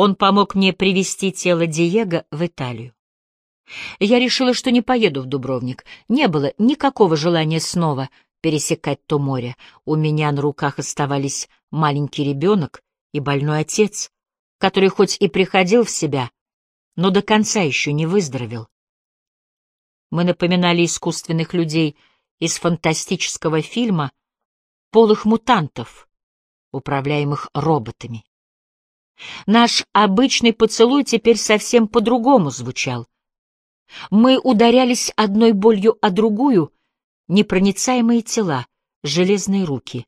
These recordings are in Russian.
Он помог мне привезти тело Диего в Италию. Я решила, что не поеду в Дубровник. Не было никакого желания снова пересекать то море. У меня на руках оставались маленький ребенок и больной отец, который хоть и приходил в себя, но до конца еще не выздоровел. Мы напоминали искусственных людей из фантастического фильма «Полых мутантов», управляемых роботами. Наш обычный поцелуй теперь совсем по-другому звучал. Мы ударялись одной болью о другую, непроницаемые тела, железные руки.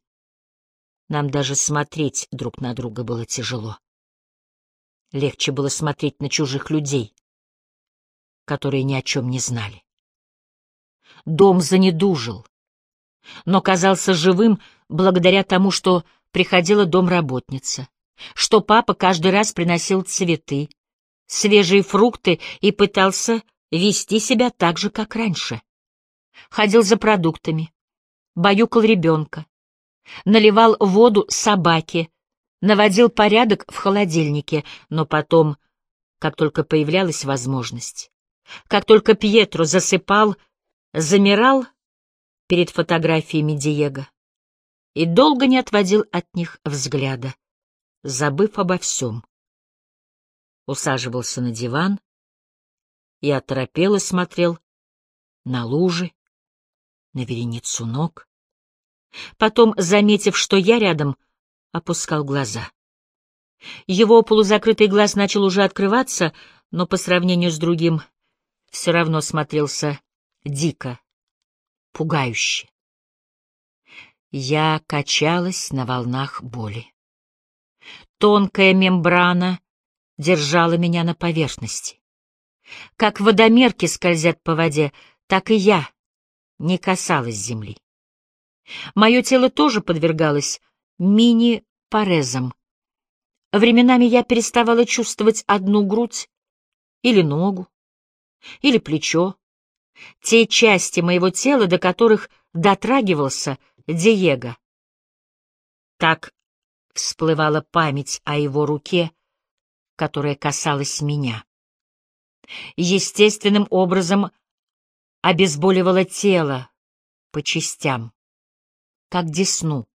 Нам даже смотреть друг на друга было тяжело. Легче было смотреть на чужих людей, которые ни о чем не знали. Дом занедужил, но казался живым благодаря тому, что приходила домработница, что папа каждый раз приносил цветы, свежие фрукты и пытался вести себя так же, как раньше. Ходил за продуктами, баюкал ребенка, наливал воду собаке, наводил порядок в холодильнике, но потом, как только появлялась возможность, как только Пьетро засыпал, замирал перед фотографиями Диего и долго не отводил от них взгляда, забыв обо всем. Усаживался на диван и оторопело смотрел на лужи, на вереницу ног. Потом, заметив, что я рядом, опускал глаза. Его полузакрытый глаз начал уже открываться, но по сравнению с другим все равно смотрелся дико, пугающе. Я качалась на волнах боли. Тонкая мембрана держала меня на поверхности. Как водомерки скользят по воде, так и я не касалась земли. Мое тело тоже подвергалось мини-порезам. Временами я переставала чувствовать одну грудь или ногу, или плечо, те части моего тела, до которых дотрагивался Диего. Так всплывала память о его руке, которая касалась меня. Естественным образом обезболивало тело по частям, как десну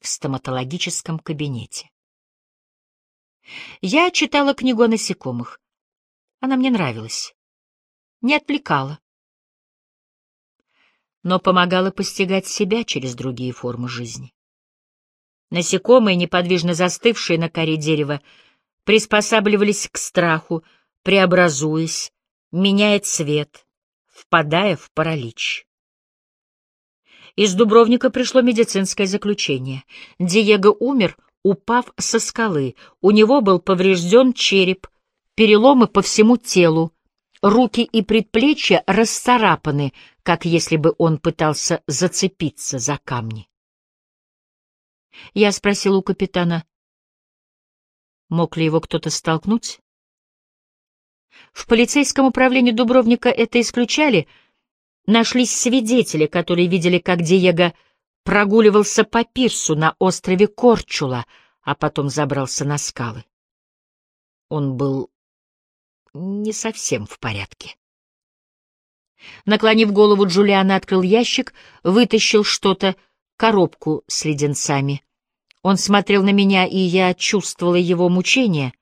в стоматологическом кабинете. Я читала книгу о насекомых. Она мне нравилась. Не отвлекала но помогала постигать себя через другие формы жизни. Насекомые, неподвижно застывшие на коре дерева, приспосабливались к страху, преобразуясь, меняя цвет, впадая в паралич. Из Дубровника пришло медицинское заключение. Диего умер, упав со скалы. У него был поврежден череп, переломы по всему телу, руки и предплечья расцарапаны, как если бы он пытался зацепиться за камни. Я спросил у капитана, мог ли его кто-то столкнуть. В полицейском управлении Дубровника это исключали. Нашлись свидетели, которые видели, как Диего прогуливался по пирсу на острове Корчула, а потом забрался на скалы. Он был не совсем в порядке. Наклонив голову, Джулиан открыл ящик, вытащил что-то, коробку с леденцами. Он смотрел на меня, и я чувствовала его мучения.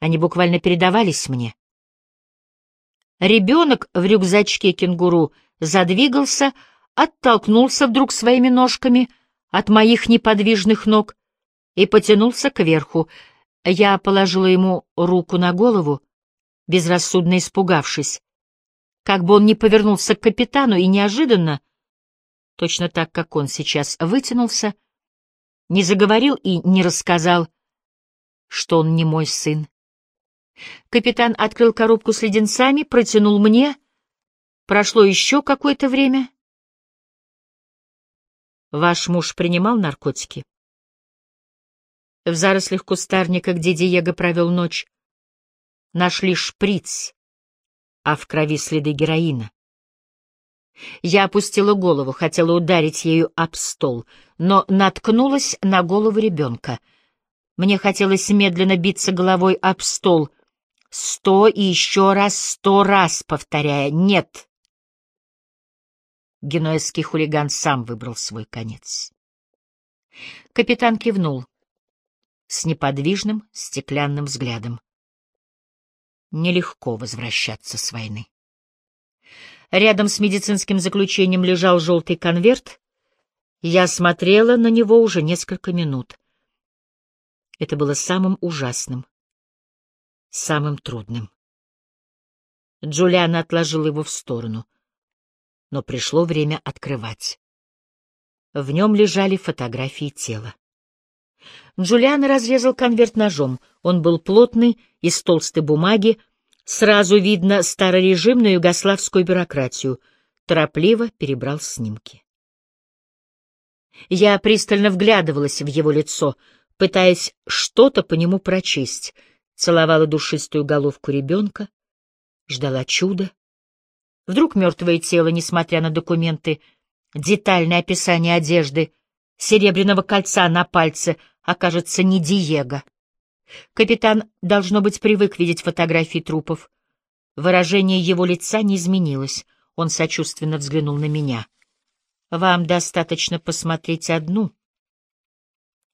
Они буквально передавались мне. Ребенок в рюкзачке кенгуру задвигался, оттолкнулся вдруг своими ножками от моих неподвижных ног и потянулся кверху. Я положила ему руку на голову, безрассудно испугавшись как бы он ни повернулся к капитану и неожиданно, точно так, как он сейчас вытянулся, не заговорил и не рассказал, что он не мой сын. Капитан открыл коробку с леденцами, протянул мне. Прошло еще какое-то время. Ваш муж принимал наркотики? В зарослях кустарника, где Диего провел ночь, нашли шприц а в крови следы героина. Я опустила голову, хотела ударить ею об стол, но наткнулась на голову ребенка. Мне хотелось медленно биться головой об стол, сто и еще раз, сто раз повторяя «нет». Генуэзский хулиган сам выбрал свой конец. Капитан кивнул с неподвижным стеклянным взглядом. Нелегко возвращаться с войны. Рядом с медицинским заключением лежал желтый конверт. Я смотрела на него уже несколько минут. Это было самым ужасным, самым трудным. Джулиана отложила его в сторону, но пришло время открывать. В нем лежали фотографии тела. Джулиан разрезал конверт ножом. Он был плотный, из толстой бумаги. Сразу видно старорежимную югославскую бюрократию. Торопливо перебрал снимки. Я пристально вглядывалась в его лицо, пытаясь что-то по нему прочесть. Целовала душистую головку ребенка, ждала чуда. Вдруг мертвое тело, несмотря на документы, детальное описание одежды, серебряного кольца на пальце окажется не Диего. Капитан, должно быть, привык видеть фотографии трупов. Выражение его лица не изменилось. Он сочувственно взглянул на меня. «Вам достаточно посмотреть одну.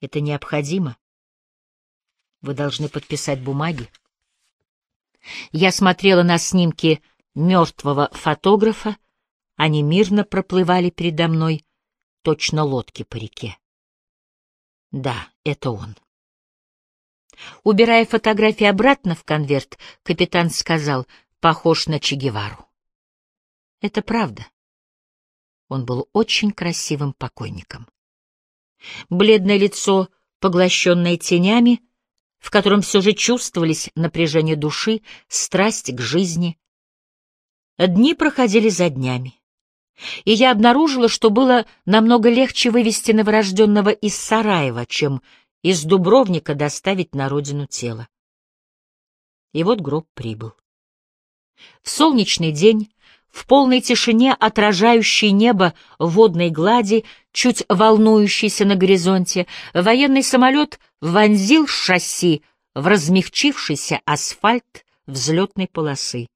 Это необходимо. Вы должны подписать бумаги». Я смотрела на снимки мертвого фотографа, они мирно проплывали передо мной, точно лодки по реке. Да, это он. Убирая фотографии обратно в конверт, капитан сказал, похож на Че Гевару. Это правда. Он был очень красивым покойником. Бледное лицо, поглощенное тенями, в котором все же чувствовались напряжение души, страсть к жизни. Дни проходили за днями и я обнаружила, что было намного легче вывести новорожденного из Сараева, чем из Дубровника доставить на родину тело. И вот гроб прибыл. В солнечный день, в полной тишине, отражающей небо водной глади, чуть волнующейся на горизонте, военный самолет вонзил шасси в размягчившийся асфальт взлетной полосы.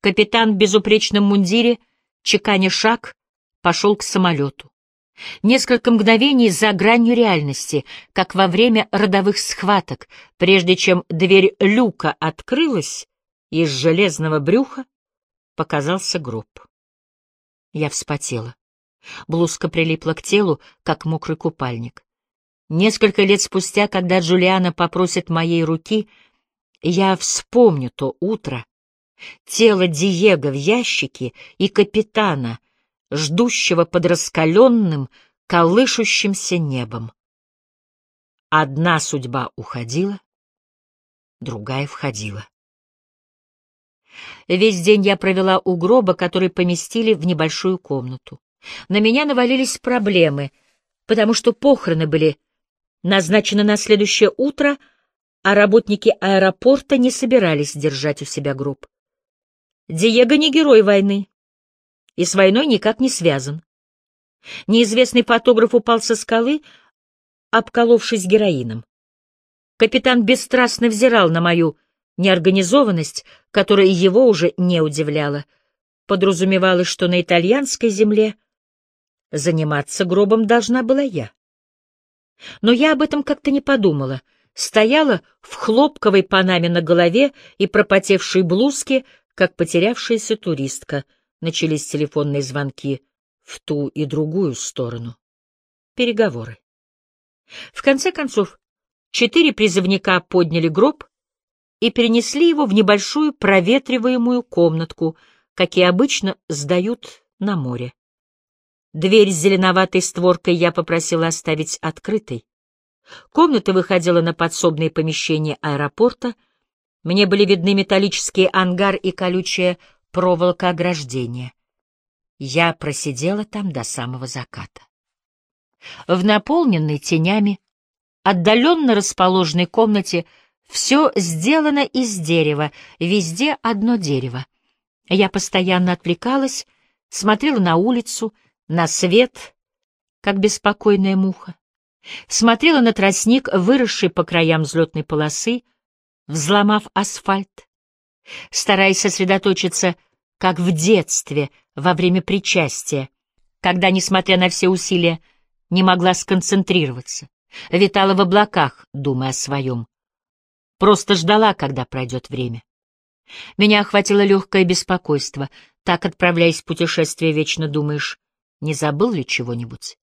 Капитан в безупречном мундире — чеканя шаг, пошел к самолету. Несколько мгновений за гранью реальности, как во время родовых схваток, прежде чем дверь люка открылась, из железного брюха показался гроб. Я вспотела. Блузка прилипла к телу, как мокрый купальник. Несколько лет спустя, когда Джулиана попросит моей руки, я вспомню то утро, тело Диего в ящике и капитана, ждущего под раскаленным, колышущимся небом. Одна судьба уходила, другая входила. Весь день я провела у гроба, который поместили в небольшую комнату. На меня навалились проблемы, потому что похороны были назначены на следующее утро, а работники аэропорта не собирались держать у себя гроб. Диего не герой войны и с войной никак не связан. Неизвестный фотограф упал со скалы, обколовшись героином. Капитан бесстрастно взирал на мою неорганизованность, которая его уже не удивляла. Подразумевалось, что на итальянской земле заниматься гробом должна была я. Но я об этом как-то не подумала. Стояла в хлопковой панаме на голове и пропотевшей блузке, как потерявшаяся туристка, начались телефонные звонки в ту и другую сторону. Переговоры. В конце концов, четыре призывника подняли гроб и перенесли его в небольшую проветриваемую комнатку, какие обычно сдают на море. Дверь с зеленоватой створкой я попросила оставить открытой. Комната выходила на подсобные помещения аэропорта — мне были видны металлический ангар и колючая проволока ограждения. Я просидела там до самого заката. В наполненной тенями, отдаленно расположенной комнате все сделано из дерева, везде одно дерево. Я постоянно отвлекалась, смотрела на улицу, на свет, как беспокойная муха. Смотрела на тростник, выросший по краям взлетной полосы, взломав асфальт, стараясь сосредоточиться, как в детстве, во время причастия, когда, несмотря на все усилия, не могла сконцентрироваться, витала в облаках, думая о своем. Просто ждала, когда пройдет время. Меня охватило легкое беспокойство. Так, отправляясь в путешествие, вечно думаешь, не забыл ли чего-нибудь?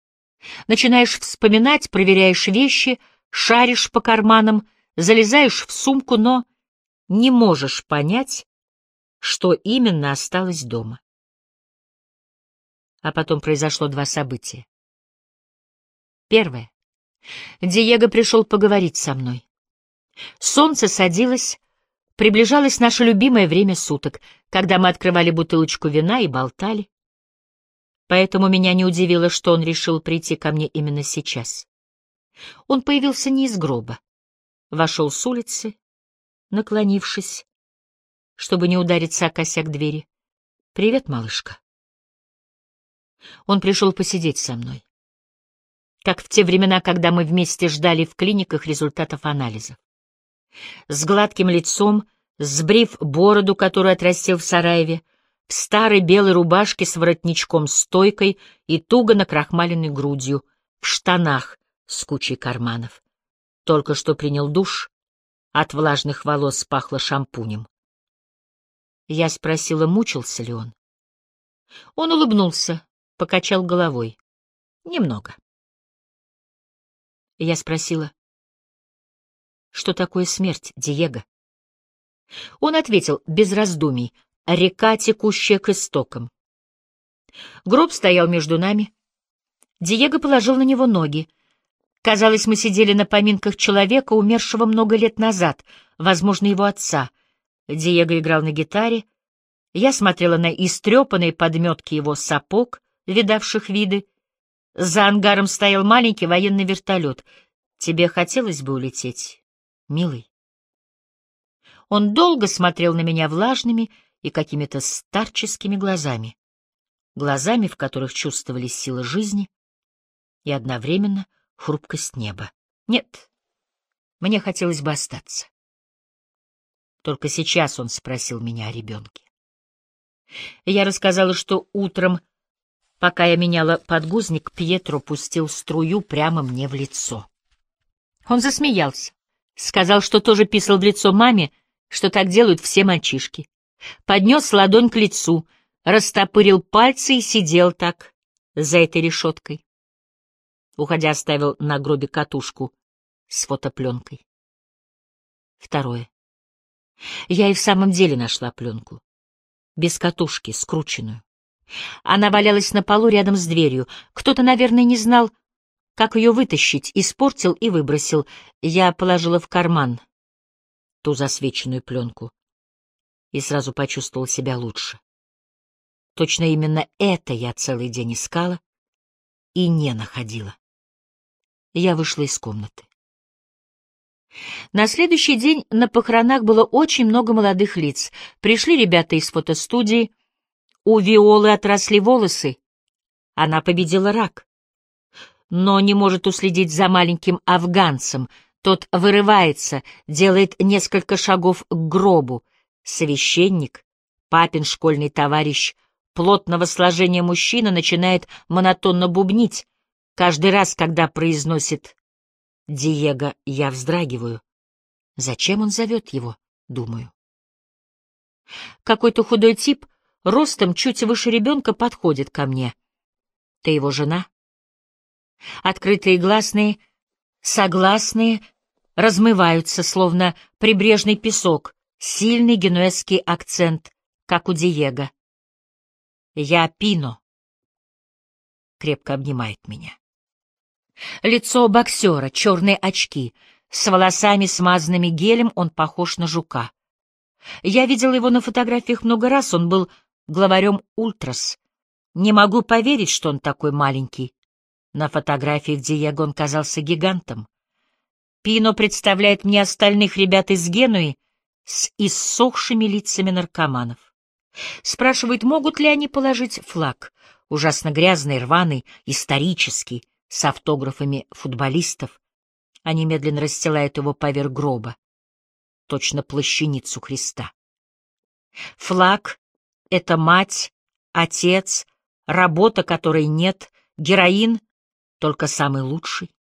Начинаешь вспоминать, проверяешь вещи, шаришь по карманам, залезаешь в сумку, но не можешь понять, что именно осталось дома. А потом произошло два события. Первое. Диего пришел поговорить со мной. Солнце садилось, приближалось наше любимое время суток, когда мы открывали бутылочку вина и болтали. Поэтому меня не удивило, что он решил прийти ко мне именно сейчас. Он появился не из гроба. Вошел с улицы, наклонившись, чтобы не удариться о косяк двери. «Привет, малышка». Он пришел посидеть со мной. Как в те времена, когда мы вместе ждали в клиниках результатов анализов. С гладким лицом, сбрив бороду, которую отрастил в Сараеве, в старой белой рубашке с воротничком-стойкой и туго накрахмаленной грудью, в штанах с кучей карманов. Только что принял душ, от влажных волос пахло шампунем. Я спросила, мучился ли он. Он улыбнулся, покачал головой. Немного. Я спросила, что такое смерть, Диего? Он ответил без раздумий, река, текущая к истокам. Гроб стоял между нами. Диего положил на него ноги. Казалось, мы сидели на поминках человека, умершего много лет назад, возможно, его отца. Диего играл на гитаре. Я смотрела на истрепанные подметки его сапог, видавших виды. За ангаром стоял маленький военный вертолет. Тебе хотелось бы улететь, милый? Он долго смотрел на меня влажными, и какими-то старческими глазами, глазами, в которых чувствовались сила жизни и одновременно хрупкость неба. Нет, мне хотелось бы остаться. Только сейчас он спросил меня о ребенке. Я рассказала, что утром, пока я меняла подгузник, Пьетро пустил струю прямо мне в лицо. Он засмеялся, сказал, что тоже писал в лицо маме, что так делают все мальчишки поднес ладонь к лицу, растопырил пальцы и сидел так, за этой решеткой. Уходя, оставил на гробе катушку с фотопленкой. Второе. Я и в самом деле нашла пленку. Без катушки, скрученную. Она валялась на полу рядом с дверью. Кто-то, наверное, не знал, как ее вытащить, испортил и выбросил. Я положила в карман ту засвеченную пленку и сразу почувствовал себя лучше. Точно именно это я целый день искала и не находила. Я вышла из комнаты. На следующий день на похоронах было очень много молодых лиц. Пришли ребята из фотостудии. У Виолы отросли волосы. Она победила рак. Но не может уследить за маленьким афганцем. Тот вырывается, делает несколько шагов к гробу — Священник, папин школьный товарищ, плотного сложения мужчина начинает монотонно бубнить. Каждый раз, когда произносит «Диего», я вздрагиваю. Зачем он зовет его, думаю. Какой-то худой тип, ростом чуть выше ребенка, подходит ко мне. Ты его жена? Открытые гласные, согласные, размываются, словно прибрежный песок, Сильный генуэзский акцент, как у Диего. «Я Пино», — крепко обнимает меня. Лицо боксера, черные очки, с волосами, смазанными гелем, он похож на жука. Я видел его на фотографиях много раз, он был главарем «Ультрас». Не могу поверить, что он такой маленький. На фотографиях Диего он казался гигантом. Пино представляет мне остальных ребят из Генуи, с иссохшими лицами наркоманов. Спрашивает, могут ли они положить флаг, ужасно грязный, рваный, исторический, с автографами футболистов, они медленно расстилают его поверх гроба, точно плащаницу Христа. Флаг — это мать, отец, работа, которой нет, героин — только самый лучший.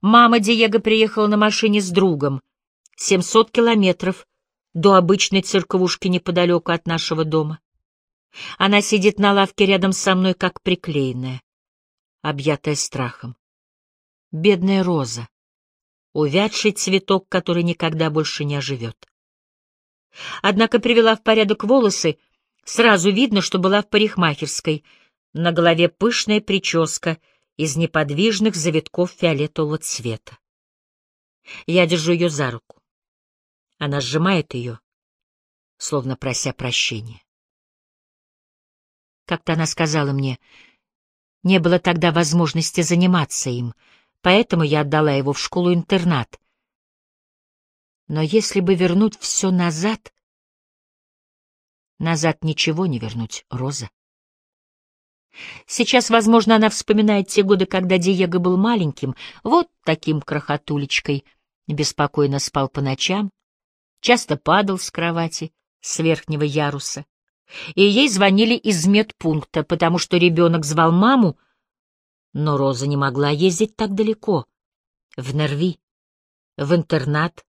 Мама Диего приехала на машине с другом. 700 километров до обычной церковушки неподалеку от нашего дома. Она сидит на лавке рядом со мной, как приклеенная, объятая страхом. Бедная роза, увядший цветок, который никогда больше не оживет. Однако привела в порядок волосы, сразу видно, что была в парикмахерской, на голове пышная прическа из неподвижных завитков фиолетового цвета. Я держу ее за руку. Она сжимает ее, словно прося прощения. Как-то она сказала мне, не было тогда возможности заниматься им, поэтому я отдала его в школу-интернат. Но если бы вернуть все назад... Назад ничего не вернуть, Роза. Сейчас, возможно, она вспоминает те годы, когда Диего был маленьким, вот таким крохотулечкой, беспокойно спал по ночам, часто падал с кровати, с верхнего яруса. И ей звонили из медпункта, потому что ребенок звал маму, но Роза не могла ездить так далеко. В Нерви, в интернат,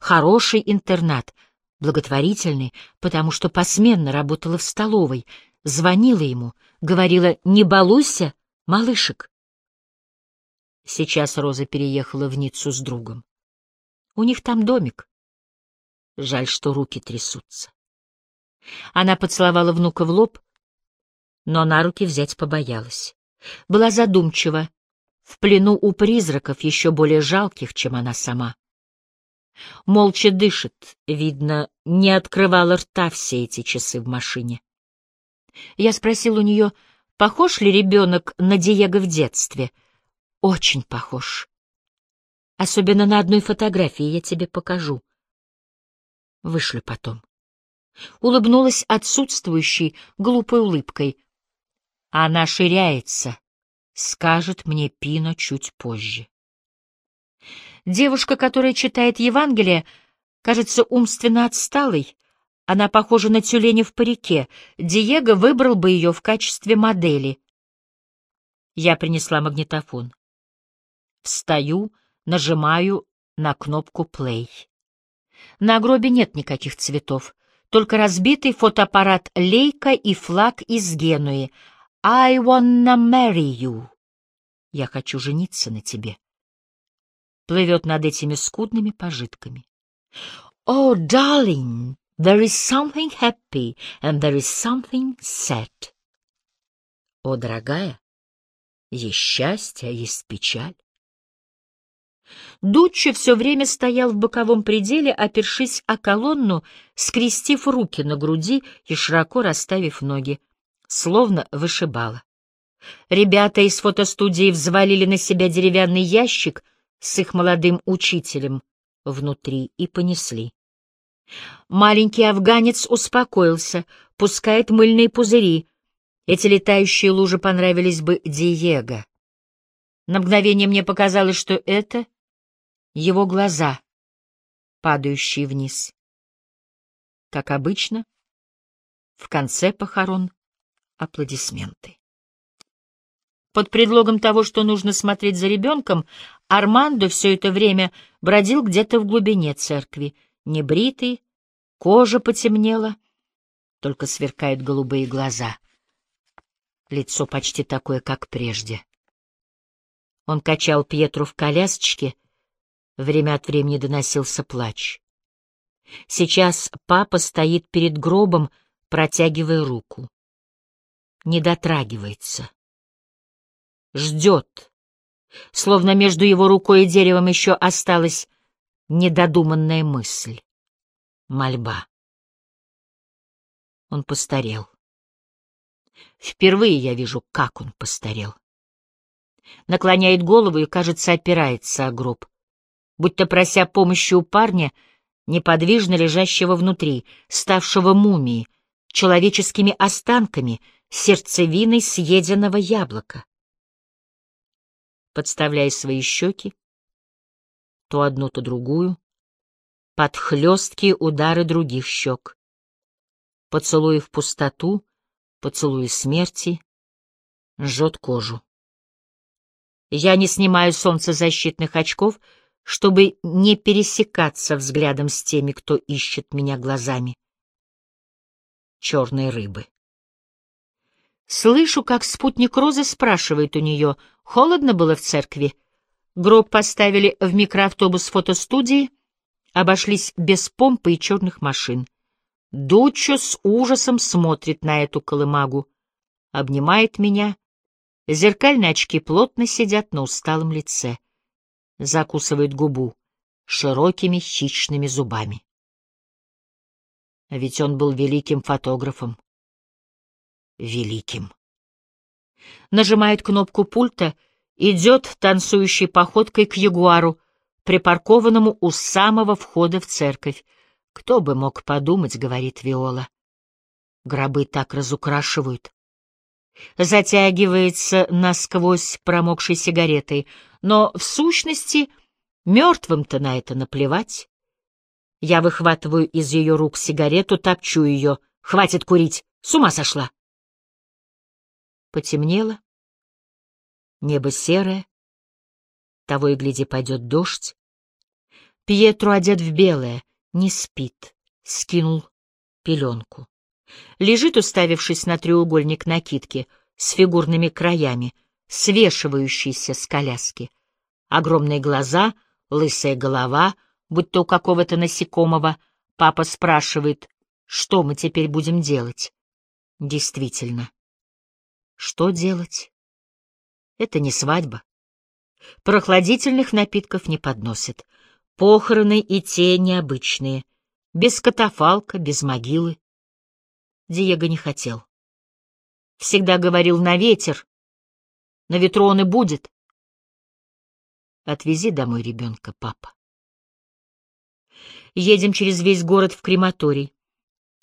хороший интернат, благотворительный, потому что посменно работала в столовой, звонила ему, говорила «Не балуйся, малышек». Сейчас Роза переехала в Ниццу с другом. У них там домик. Жаль, что руки трясутся. Она поцеловала внука в лоб, но на руки взять побоялась. Была задумчива, в плену у призраков, еще более жалких, чем она сама. Молча дышит, видно, не открывала рта все эти часы в машине. Я спросил у нее, похож ли ребенок на Диего в детстве. Очень похож. Особенно на одной фотографии, я тебе покажу. Вышлю потом. Улыбнулась отсутствующей, глупой улыбкой. Она ширяется, скажет мне Пино чуть позже. Девушка, которая читает Евангелие, кажется умственно отсталой. Она похожа на тюленя в парике. Диего выбрал бы ее в качестве модели. Я принесла магнитофон. Встаю, нажимаю на кнопку «плей». На гробе нет никаких цветов, только разбитый фотоаппарат Лейка и флаг из Генуи. «I wanna marry you». «Я хочу жениться на тебе». Плывет над этими скудными пожитками. «Oh, darling, there is something happy and there is something sad». «О, дорогая, есть счастье, а есть печаль». Дуччо все время стоял в боковом пределе, опершись о колонну, скрестив руки на груди и широко расставив ноги, словно вышибало. Ребята из фотостудии взвалили на себя деревянный ящик с их молодым учителем внутри и понесли. Маленький афганец успокоился, пускает мыльные пузыри. Эти летающие лужи понравились бы Диего. На мгновение мне показалось, что это его глаза, падающие вниз. Как обычно, в конце похорон аплодисменты. Под предлогом того, что нужно смотреть за ребенком, Армандо все это время бродил где-то в глубине церкви, небритый, кожа потемнела, только сверкают голубые глаза. Лицо почти такое, как прежде. Он качал Пьетру в колясочке — Время от времени доносился плач. Сейчас папа стоит перед гробом, протягивая руку. Не дотрагивается. Ждет. Словно между его рукой и деревом еще осталась недодуманная мысль. Мольба. Он постарел. Впервые я вижу, как он постарел. Наклоняет голову и, кажется, опирается о гроб будто прося помощи у парня, неподвижно лежащего внутри, ставшего мумией, человеческими останками, сердцевиной съеденного яблока. подставляя свои щеки, то одну, то другую, под хлесткие удары других щек. Поцелуи в пустоту, поцелуи смерти, жжет кожу. Я не снимаю солнцезащитных очков, чтобы не пересекаться взглядом с теми, кто ищет меня глазами. Черные рыбы. Слышу, как спутник Розы спрашивает у нее, холодно было в церкви. Гроб поставили в микроавтобус фотостудии, обошлись без помпы и черных машин. Дуччо с ужасом смотрит на эту колымагу, обнимает меня. Зеркальные очки плотно сидят на усталом лице. Закусывает губу широкими хищными зубами. Ведь он был великим фотографом. Великим. Нажимает кнопку пульта, идет танцующей походкой к ягуару, припаркованному у самого входа в церковь. Кто бы мог подумать, говорит Виола. Гробы так разукрашивают. Затягивается насквозь промокшей сигаретой, но в сущности мертвым-то на это наплевать. Я выхватываю из ее рук сигарету, топчу ее. Хватит курить, с ума сошла. Потемнело. Небо серое. Того и гляди, пойдет дождь. Пьетро одет в белое, не спит, скинул пеленку. Лежит, уставившись на треугольник накидки с фигурными краями, свешивающийся с коляски. Огромные глаза, лысая голова, будто у какого-то насекомого. Папа спрашивает, что мы теперь будем делать. Действительно. Что делать? Это не свадьба. Прохладительных напитков не подносят. Похороны и те необычные. Без катафалка, без могилы. Диего не хотел. Всегда говорил на ветер. На ветру он и будет. Отвези домой ребенка, папа. Едем через весь город в крематорий.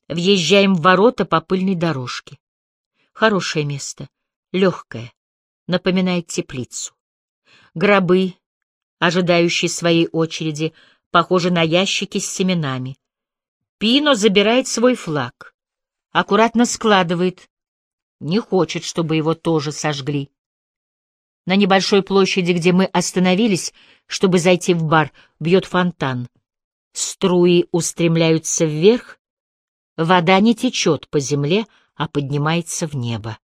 Въезжаем в ворота по пыльной дорожке. Хорошее место, легкое, напоминает теплицу. Гробы, ожидающие своей очереди, похожи на ящики с семенами. Пино забирает свой флаг, аккуратно складывает, не хочет, чтобы его тоже сожгли. На небольшой площади, где мы остановились, чтобы зайти в бар, бьет фонтан. Струи устремляются вверх, вода не течет по земле, а поднимается в небо.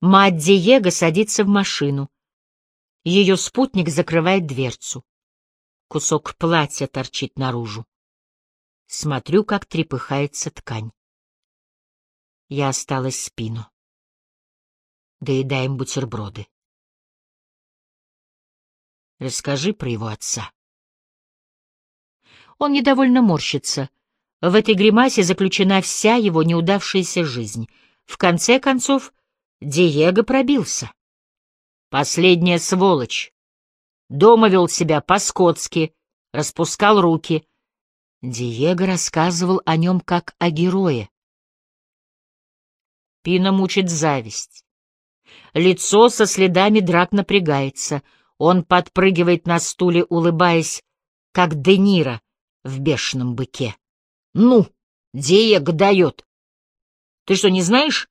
Мать Диего садится в машину. Ее спутник закрывает дверцу. Кусок платья торчит наружу. Смотрю, как трепыхается ткань. Я осталась спину. Доедаем бутерброды. Расскажи про его отца. Он недовольно морщится. В этой гримасе заключена вся его неудавшаяся жизнь. В конце концов, Диего пробился. Последняя сволочь. Дома вел себя по-скотски, распускал руки. Диего рассказывал о нем как о герое. Пина мучит зависть. Лицо со следами драк напрягается. Он подпрыгивает на стуле, улыбаясь, как Де Ниро в бешеном быке. «Ну, Диего дает! Ты что, не знаешь,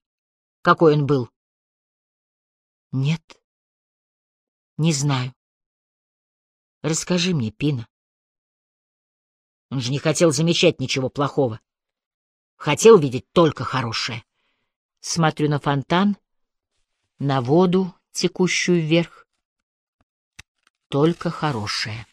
какой он был?» «Нет, не знаю. Расскажи мне, Пина». Он же не хотел замечать ничего плохого. Хотел видеть только хорошее. Смотрю на фонтан, на воду, текущую вверх. Только хорошее.